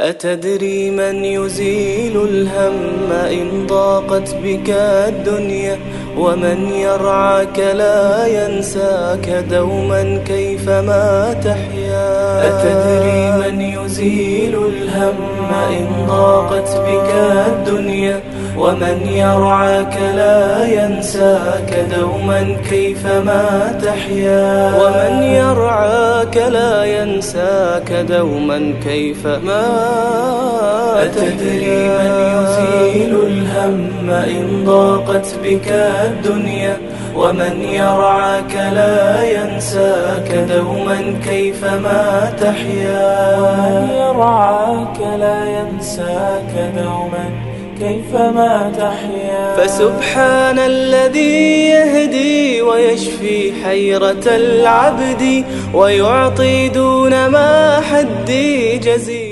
أتدري من يزيل الهم إن ضاقت بك الدنيا ومن يرعاك لا ينساك دوما كيفما تحيا؟ أتدري من يزيل الهم إن ضاقت بك الدنيا ومن يرعاك لا ينساك دوما كيفما تحيا؟ ومن يرعاك لا ينساك دوما كيفما أتدري من يزيل الهم إن ضاقت بك الدنيا ومن يرعاك لا ينساك دوما كيفما تحيا ومن يرعاك لا ينساك دوما كيفما تحيا فسبحان الذي يهدي ويشفي حيرة العبد ويعطي دون ما حد جزيل